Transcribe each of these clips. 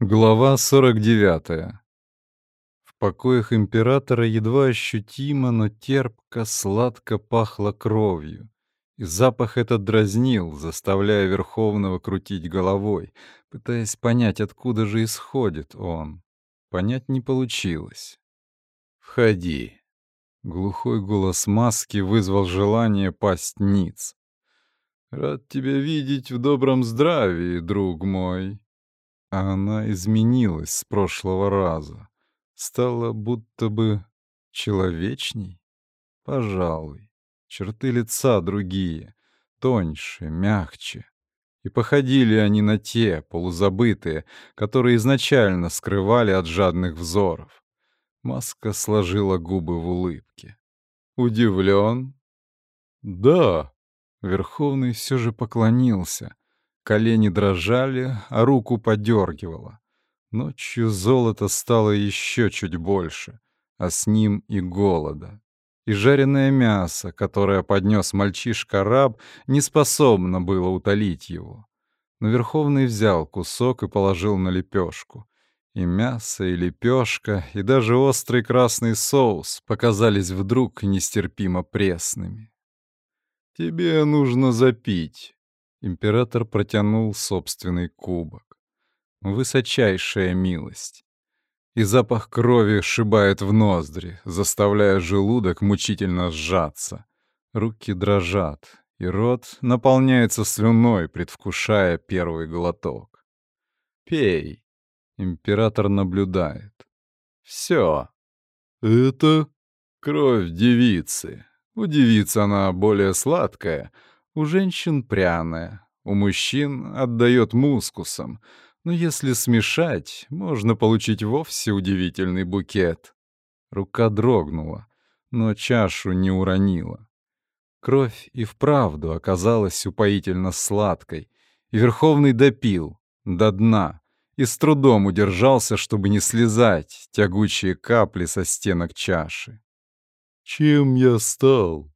Глава 49. В покоях императора едва ощутимо, но терпко, сладко пахло кровью. И запах этот дразнил, заставляя Верховного крутить головой, пытаясь понять, откуда же исходит он. Понять не получилось. «Входи». Глухой голос маски вызвал желание пасть ниц. «Рад тебя видеть в добром здравии, друг мой», она изменилась с прошлого раза. Стала будто бы человечней? Пожалуй. Черты лица другие, тоньше, мягче. И походили они на те, полузабытые, которые изначально скрывали от жадных взоров. Маска сложила губы в улыбке. «Удивлен?» «Да». Верховный все же поклонился, Колени дрожали, а руку подергивало. Ночью золото стало еще чуть больше, а с ним и голода. И жареное мясо, которое поднес мальчишка-раб, не способно было утолить его. Но Верховный взял кусок и положил на лепешку. И мясо, и лепешка, и даже острый красный соус показались вдруг нестерпимо пресными. «Тебе нужно запить», Император протянул собственный кубок. Высочайшая милость. И запах крови шибает в ноздри, заставляя желудок мучительно сжаться. Руки дрожат, и рот наполняется слюной, предвкушая первый глоток. «Пей!» — император наблюдает. «Все. Это кровь девицы. У девицы она более сладкая — у женщин пряная, у мужчин отдает мускусом, но если смешать, можно получить вовсе удивительный букет. Рука дрогнула, но чашу не уронила. Кровь и вправду оказалась упоительно сладкой, и Верховный допил, до дна, и с трудом удержался, чтобы не слезать тягучие капли со стенок чаши. «Чем я стал?»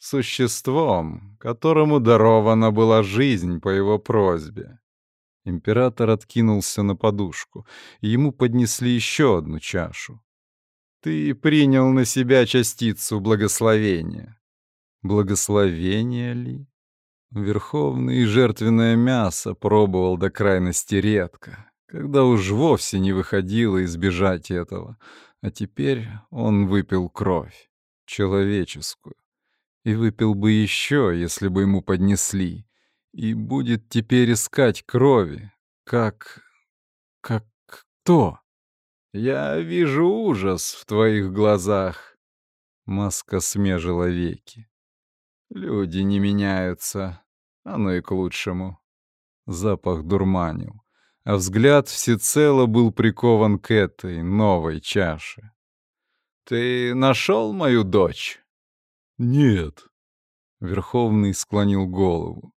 Существом, которому дарована была жизнь по его просьбе. Император откинулся на подушку, и ему поднесли еще одну чашу. Ты принял на себя частицу благословения. Благословение ли? Верховный жертвенное мясо пробовал до крайности редко, когда уж вовсе не выходило избежать этого, а теперь он выпил кровь, человеческую и выпил бы еще, если бы ему поднесли, и будет теперь искать крови, как... как кто? Я вижу ужас в твоих глазах. Маска смежила веки. Люди не меняются, оно и к лучшему. Запах дурманил, а взгляд всецело был прикован к этой новой чаше. «Ты нашел мою дочь?» «Нет». Верховный склонил голову.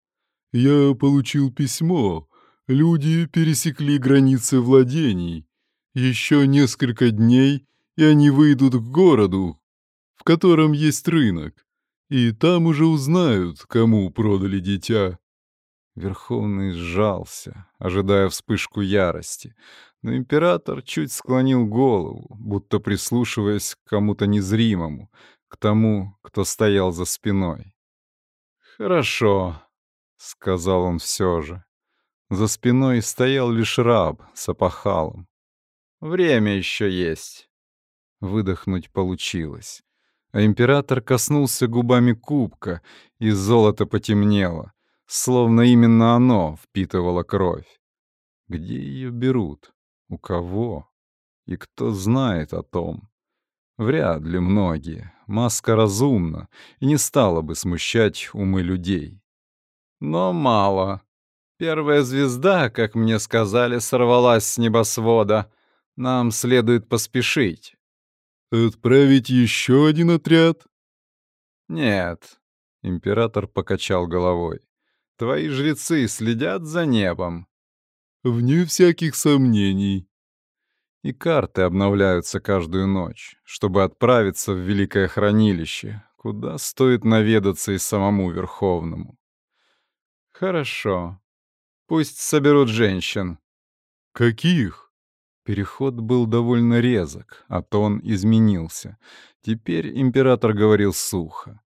«Я получил письмо. Люди пересекли границы владений. Еще несколько дней, и они выйдут к городу, в котором есть рынок, и там уже узнают, кому продали дитя». Верховный сжался, ожидая вспышку ярости, но император чуть склонил голову, будто прислушиваясь к кому-то незримому, к тому, кто стоял за спиной. «Хорошо», — сказал он все же. За спиной стоял лишь раб с опахалом. «Время еще есть». Выдохнуть получилось. А император коснулся губами кубка, и золото потемнело, словно именно оно впитывало кровь. Где ее берут? У кого? И кто знает о том? Вряд ли многие. Маска разумна и не стала бы смущать умы людей. Но мало. Первая звезда, как мне сказали, сорвалась с небосвода. Нам следует поспешить. Отправить еще один отряд? Нет. Император покачал головой. Твои жрецы следят за небом. Вне всяких сомнений и карты обновляются каждую ночь, чтобы отправиться в Великое Хранилище, куда стоит наведаться и самому Верховному. Хорошо. Пусть соберут женщин. «Каких?» Переход был довольно резок, а тон изменился. Теперь император говорил сухо.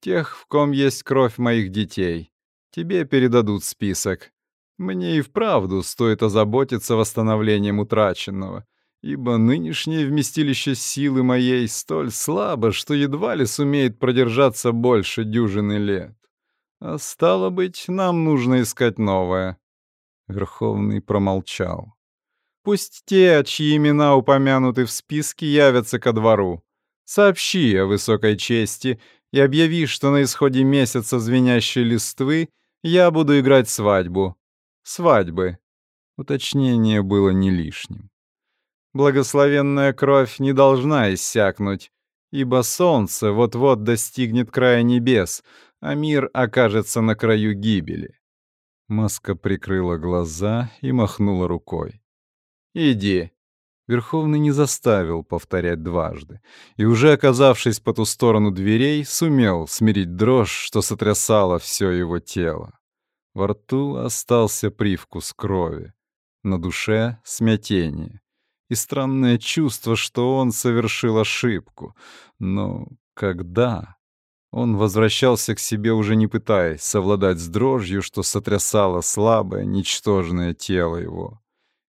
«Тех, в ком есть кровь моих детей. Тебе передадут список. Мне и вправду стоит озаботиться восстановлением утраченного, ибо нынешнее вместилище силы моей столь слабо, что едва ли сумеет продержаться больше дюжины лет. А стало быть, нам нужно искать новое». Верховный промолчал. «Пусть те, чьи имена упомянуты в списке, явятся ко двору. Сообщи о высокой чести и объяви, что на исходе месяца звенящей листвы я буду играть свадьбу. Свадьбы. Уточнение было не лишним. Благословенная кровь не должна иссякнуть, ибо солнце вот-вот достигнет края небес, а мир окажется на краю гибели. Маска прикрыла глаза и махнула рукой. «Иди». Верховный не заставил повторять дважды, и уже оказавшись по ту сторону дверей, сумел смирить дрожь, что сотрясало все его тело. Во рту остался привкус крови, на душе — смятение и странное чувство, что он совершил ошибку. Но когда? Он возвращался к себе, уже не пытаясь совладать с дрожью, что сотрясало слабое, ничтожное тело его.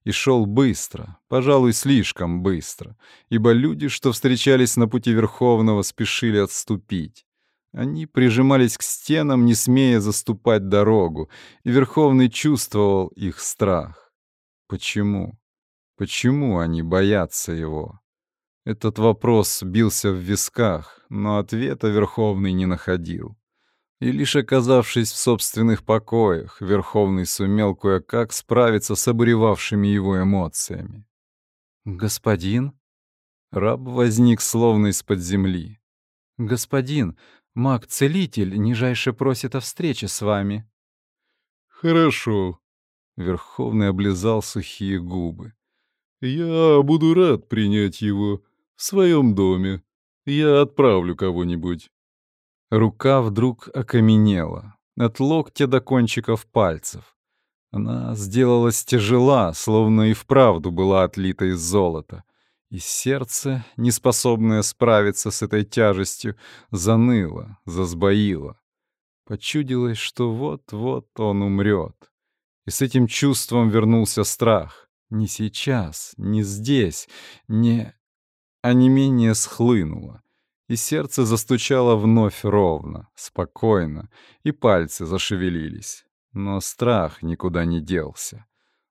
И шел быстро, пожалуй, слишком быстро, ибо люди, что встречались на пути Верховного, спешили отступить. Они прижимались к стенам, не смея заступать дорогу, и Верховный чувствовал их страх. Почему? Почему они боятся его? Этот вопрос бился в висках, но ответа Верховный не находил. И лишь оказавшись в собственных покоях, Верховный сумел кое-как справиться с обуревавшими его эмоциями. «Господин?» Раб возник словно из-под земли. «Господин, маг-целитель нижайше просит о встрече с вами». «Хорошо», — Верховный облизал сухие губы. «Я буду рад принять его в своем доме. Я отправлю кого-нибудь». Рука вдруг окаменела, от локтя до кончиков пальцев. Она сделалась тяжела, словно и вправду была отлита из золота. И сердце, неспособное справиться с этой тяжестью, заныло, засбоило. Почудилось, что вот-вот он умрет. И с этим чувством вернулся страх. Не сейчас, не здесь, не а не менее схлынуло, и сердце застучало вновь ровно, спокойно, и пальцы зашевелились. Но страх никуда не делся.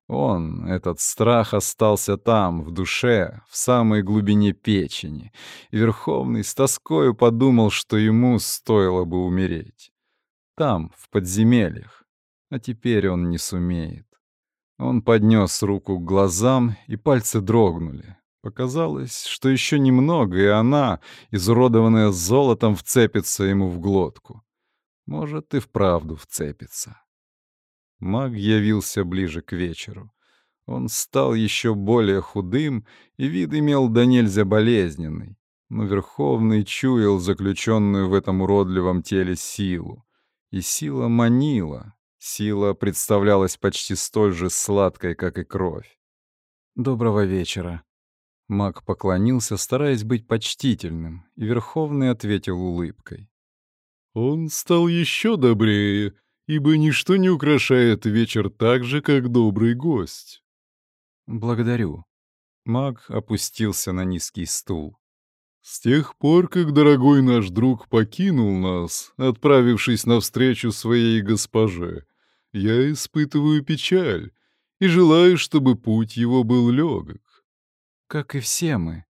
Он, этот страх, остался там, в душе, в самой глубине печени, и Верховный с тоскою подумал, что ему стоило бы умереть. Там, в подземельях. А теперь он не сумеет. Он поднес руку к глазам, и пальцы дрогнули, Показалось, что еще немного, и она, изуродованная золотом, вцепится ему в глотку. Может, и вправду вцепится. Маг явился ближе к вечеру. Он стал еще более худым, и вид имел до нельзя болезненный. Но Верховный чуял заключенную в этом уродливом теле силу. И сила манила. Сила представлялась почти столь же сладкой, как и кровь. «Доброго вечера», Маг поклонился, стараясь быть почтительным, и Верховный ответил улыбкой. «Он стал еще добрее, ибо ничто не украшает вечер так же, как добрый гость». «Благодарю». Маг опустился на низкий стул. «С тех пор, как дорогой наш друг покинул нас, отправившись навстречу своей госпоже, я испытываю печаль и желаю, чтобы путь его был легок. Как и все мы.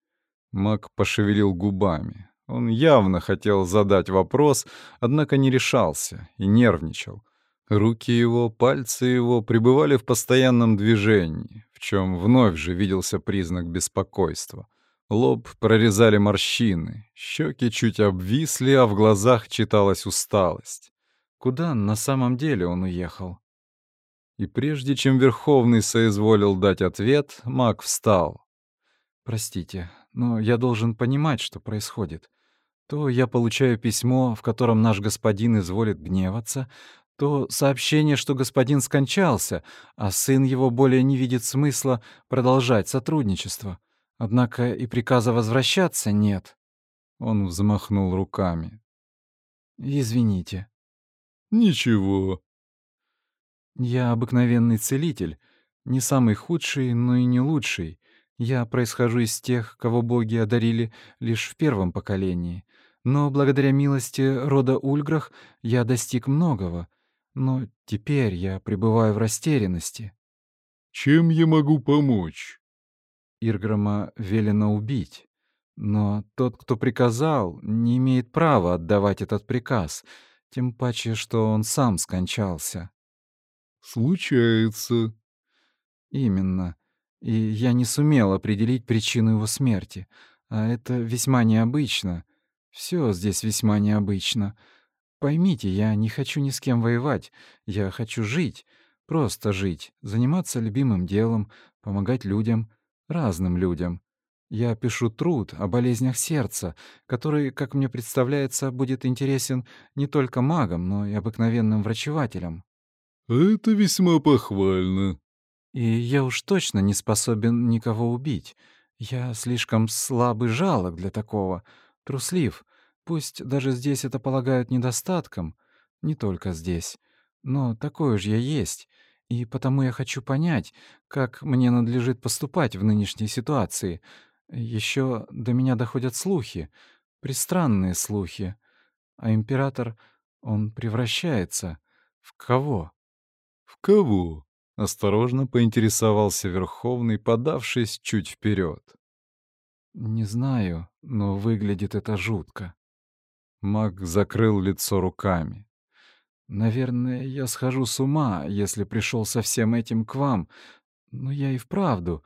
Мак пошевелил губами. Он явно хотел задать вопрос, однако не решался и нервничал. Руки его, пальцы его пребывали в постоянном движении, в чем вновь же виделся признак беспокойства. Лоб прорезали морщины, щеки чуть обвисли, а в глазах читалась усталость. Куда на самом деле он уехал? И прежде чем Верховный соизволил дать ответ, маг встал. Простите, но я должен понимать, что происходит. То я получаю письмо, в котором наш господин изволит гневаться, То сообщение, что господин скончался, а сын его более не видит смысла продолжать сотрудничество. Однако и приказа возвращаться нет. Он взмахнул руками. «Извините». «Ничего». «Я обыкновенный целитель, не самый худший, но и не лучший. Я происхожу из тех, кого боги одарили лишь в первом поколении. Но благодаря милости рода Ульграх я достиг многого. Но теперь я пребываю в растерянности». «Чем я могу помочь?» Ирграма велено убить. Но тот, кто приказал, не имеет права отдавать этот приказ, тем паче, что он сам скончался. «Случается». «Именно. И я не сумел определить причину его смерти. А это весьма необычно. Все здесь весьма необычно. Поймите, я не хочу ни с кем воевать. Я хочу жить. Просто жить. Заниматься любимым делом, помогать людям, разным людям. Я пишу труд о болезнях сердца, который, как мне представляется, будет интересен не только магам, но и обыкновенным врачевателям. Это весьма похвально. И я уж точно не способен никого убить. Я слишком слаб и жалок для такого, труслив. Пусть даже здесь это полагают недостатком, не только здесь. Но такой же я есть, и потому я хочу понять, как мне надлежит поступать в нынешней ситуации — еще до меня доходят слухи, пристранные слухи. А император, он превращается в кого? В кого? Осторожно поинтересовался Верховный, подавшись чуть вперед. Не знаю, но выглядит это жутко. Маг закрыл лицо руками. Наверное, я схожу с ума, если пришел со всем этим к вам. Но я и вправду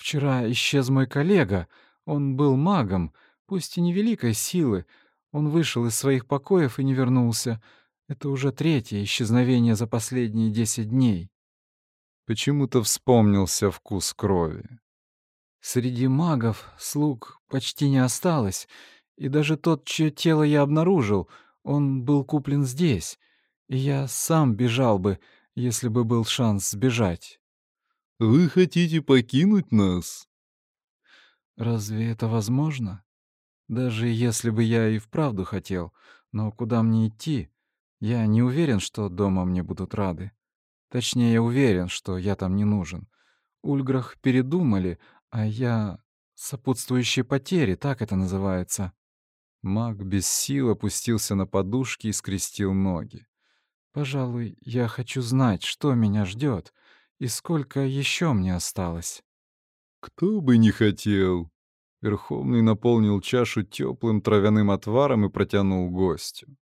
Вчера исчез мой коллега. Он был магом, пусть и невеликой силы. Он вышел из своих покоев и не вернулся. Это уже третье исчезновение за последние десять дней. Почему-то вспомнился вкус крови. Среди магов слуг почти не осталось, и даже тот, чье тело я обнаружил, он был куплен здесь, и я сам бежал бы, если бы был шанс сбежать. Вы хотите покинуть нас? Разве это возможно? Даже если бы я и вправду хотел, но куда мне идти? Я не уверен, что дома мне будут рады. Точнее, я уверен, что я там не нужен. Ульграх передумали, а я... Сопутствующие потери, так это называется. Маг без сил опустился на подушки и скрестил ноги. Пожалуй, я хочу знать, что меня ждет. И сколько еще мне осталось? Кто бы не хотел. Верховный наполнил чашу теплым травяным отваром и протянул гостю.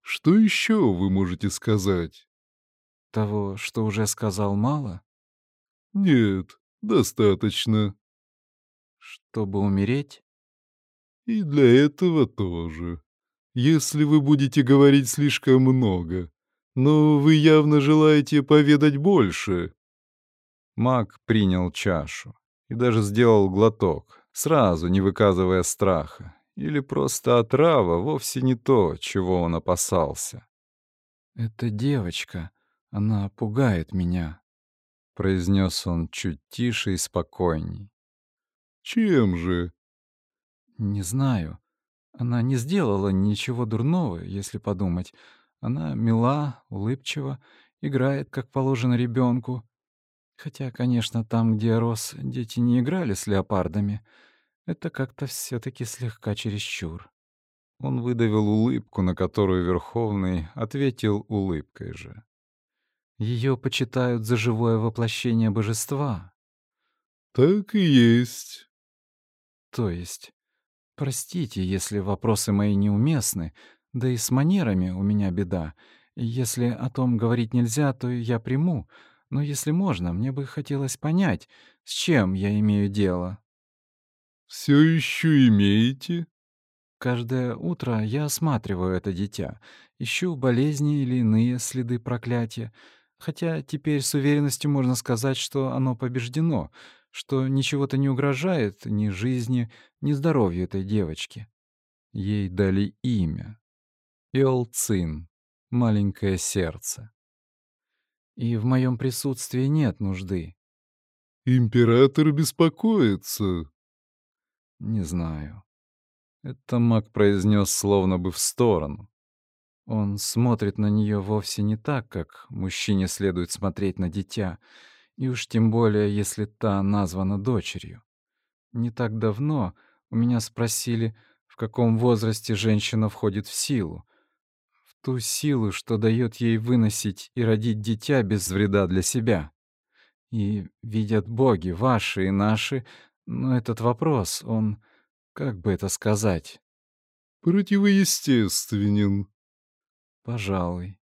Что еще вы можете сказать? Того, что уже сказал, мало? Нет, достаточно. Чтобы умереть? И для этого тоже. Если вы будете говорить слишком много, но вы явно желаете поведать больше. Маг принял чашу и даже сделал глоток, сразу не выказывая страха. Или просто отрава вовсе не то, чего он опасался. «Эта девочка, она пугает меня», — произнес он чуть тише и спокойней. «Чем же?» «Не знаю. Она не сделала ничего дурного, если подумать. Она мила, улыбчива, играет, как положено ребенку. Хотя, конечно, там, где я рос, дети не играли с леопардами. Это как-то все таки слегка чересчур. Он выдавил улыбку, на которую Верховный ответил улыбкой же. Ее почитают за живое воплощение божества. Так и есть. То есть, простите, если вопросы мои неуместны, да и с манерами у меня беда. Если о том говорить нельзя, то я приму. Но если можно, мне бы хотелось понять, с чем я имею дело. Все еще имеете? Каждое утро я осматриваю это дитя, ищу болезни или иные следы проклятия. Хотя теперь с уверенностью можно сказать, что оно побеждено, что ничего-то не угрожает ни жизни, ни здоровью этой девочки. Ей дали имя. Иолцин. маленькое сердце. И в моем присутствии нет нужды. Император беспокоится. Не знаю. Это маг произнес словно бы в сторону. Он смотрит на нее вовсе не так, как мужчине следует смотреть на дитя, и уж тем более, если та названа дочерью. Не так давно у меня спросили, в каком возрасте женщина входит в силу. В ту силу, что дает ей выносить и родить дитя без вреда для себя. И видят боги, ваши и наши, но этот вопрос, он, как бы это сказать? Противоестественен. Пожалуй.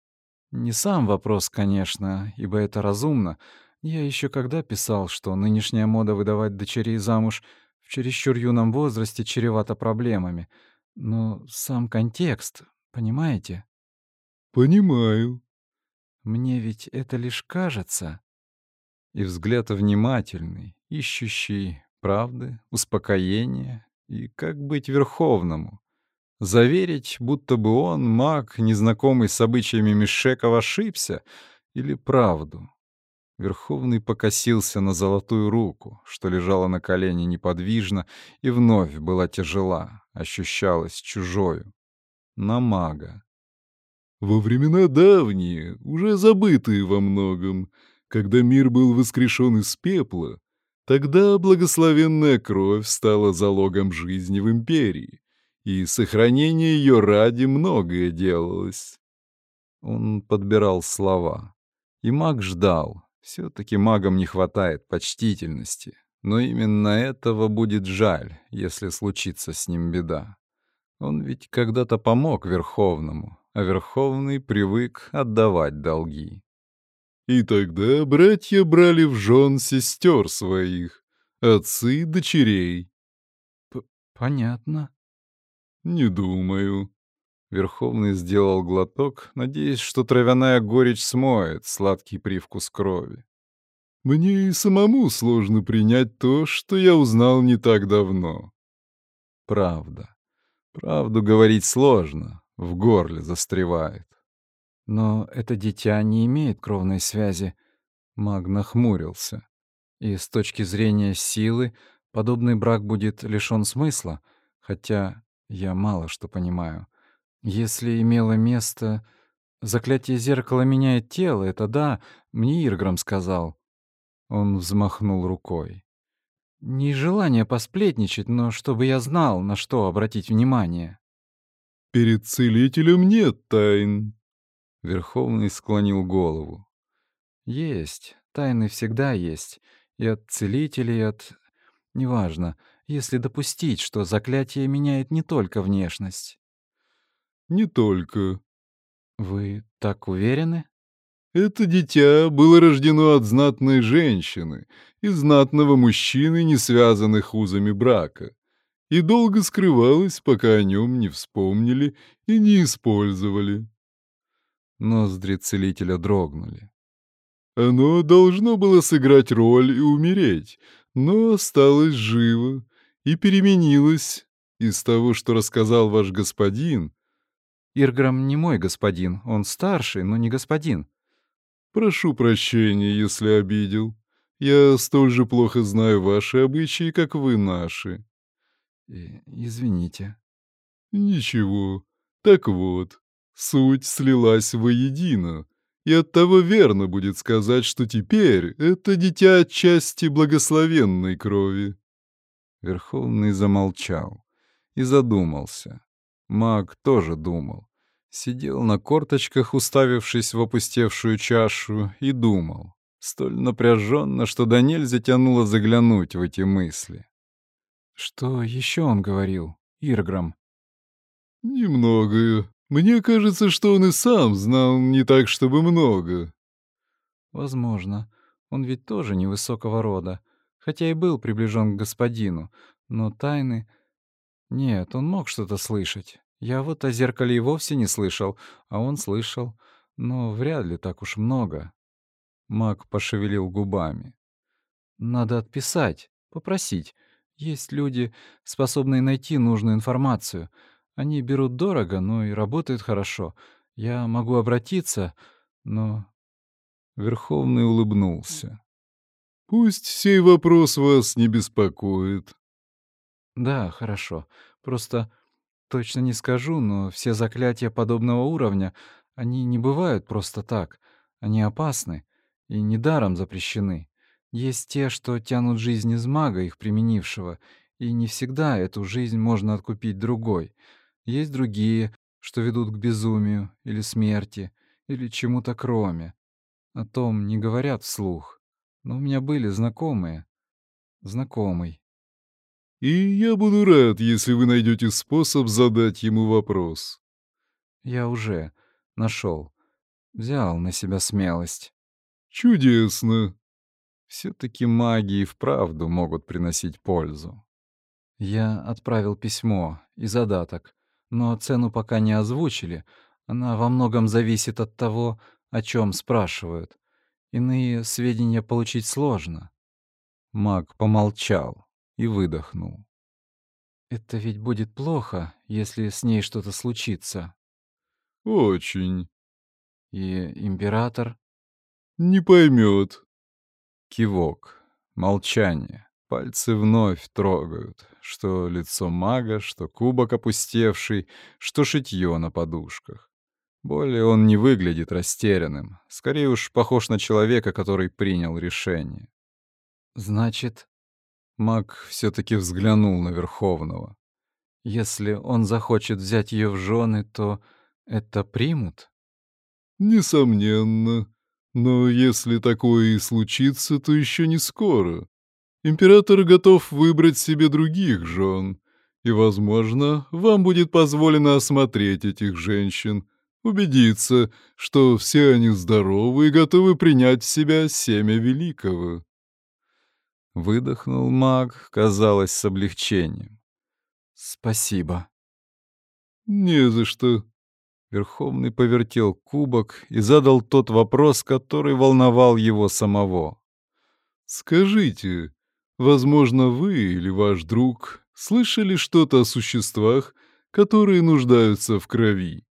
Не сам вопрос, конечно, ибо это разумно. Я еще когда писал, что нынешняя мода выдавать дочерей замуж в чересчур юном возрасте чревата проблемами. Но сам контекст, понимаете? Понимаю. Мне ведь это лишь кажется. И взгляд внимательный, ищущий правды, успокоения и как быть верховному. Заверить, будто бы он, маг, незнакомый с обычаями Мишеков, ошибся, или правду. Верховный покосился на золотую руку, что лежала на колене неподвижно и вновь была тяжела, ощущалась чужою. На мага. Во времена давние, уже забытые во многом, когда мир был воскрешен из пепла, тогда благословенная кровь стала залогом жизни в империи, и сохранение ее ради многое делалось. Он подбирал слова, и маг ждал. Все-таки магам не хватает почтительности, но именно этого будет жаль, если случится с ним беда. Он ведь когда-то помог Верховному, а Верховный привык отдавать долги. И тогда братья брали в жен сестер своих, отцы дочерей. П Понятно. Не думаю. Верховный сделал глоток, надеясь, что травяная горечь смоет сладкий привкус крови. Мне и самому сложно принять то, что я узнал не так давно. Правда. Правду говорить сложно, в горле застревает. Но это дитя не имеет кровной связи. Маг нахмурился. И с точки зрения силы подобный брак будет лишён смысла, хотя я мало что понимаю. Если имело место... Заклятие зеркала меняет тело, это да, мне Ирграм сказал. Он взмахнул рукой. Не желание посплетничать, но чтобы я знал, на что обратить внимание. Перед целителем нет тайн, Верховный склонил голову. Есть, тайны всегда есть. И от целителей, и от... Неважно, если допустить, что заклятие меняет не только внешность. Не только. Вы так уверены? Это дитя было рождено от знатной женщины и знатного мужчины, не связанных узами брака, и долго скрывалось, пока о нем не вспомнили и не использовали. Ноздри целителя дрогнули. Оно должно было сыграть роль и умереть, но осталось живо и переменилось. Из того, что рассказал ваш господин... Ирграм не мой господин, он старший, но не господин. Прошу прощения, если обидел. Я столь же плохо знаю ваши обычаи, как вы наши. И, извините. Ничего. Так вот, Суть слилась воедино, и оттого верно будет сказать, что теперь это дитя отчасти благословенной крови. Верховный замолчал и задумался. Маг тоже думал. Сидел на корточках, уставившись в опустевшую чашу, и думал, столь напряженно, что до нельзя тянуло заглянуть в эти мысли. Что еще он говорил, Ирграм? Немногое. Мне кажется, что он и сам знал не так, чтобы много. Возможно. Он ведь тоже невысокого рода, хотя и был приближен к господину, но тайны... Нет, он мог что-то слышать. Я вот о зеркале и вовсе не слышал, а он слышал. Но вряд ли так уж много. Маг пошевелил губами. Надо отписать, попросить. Есть люди, способные найти нужную информацию — они берут дорого, но и работают хорошо. Я могу обратиться, но...» Верховный улыбнулся. «Пусть сей вопрос вас не беспокоит». «Да, хорошо. Просто точно не скажу, но все заклятия подобного уровня, они не бывают просто так. Они опасны и недаром запрещены. Есть те, что тянут жизнь из мага, их применившего, и не всегда эту жизнь можно откупить другой. Есть другие, что ведут к безумию или смерти, или чему-то кроме. О том не говорят вслух. Но у меня были знакомые. Знакомый. И я буду рад, если вы найдете способ задать ему вопрос. Я уже нашел. Взял на себя смелость. Чудесно. Все-таки маги и вправду могут приносить пользу. Я отправил письмо и задаток, но цену пока не озвучили. Она во многом зависит от того, о чем спрашивают. Иные сведения получить сложно. Маг помолчал и выдохнул. Это ведь будет плохо, если с ней что-то случится. Очень. И император не поймет. Кивок, молчание. Пальцы вновь трогают, что лицо мага, что кубок опустевший, что шитье на подушках. Более он не выглядит растерянным, скорее уж похож на человека, который принял решение. Значит, маг все-таки взглянул на Верховного. Если он захочет взять ее в жены, то это примут? Несомненно. Но если такое и случится, то еще не скоро. Император готов выбрать себе других жен, и, возможно, вам будет позволено осмотреть этих женщин, убедиться, что все они здоровы и готовы принять в себя семя великого. Выдохнул маг, казалось, с облегчением. «Спасибо». «Не за что». Верховный повертел кубок и задал тот вопрос, который волновал его самого. «Скажите, возможно, вы или ваш друг слышали что-то о существах, которые нуждаются в крови?»